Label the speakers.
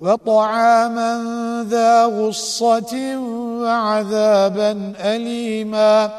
Speaker 1: وطعاما ذا غصة وعذابا أليما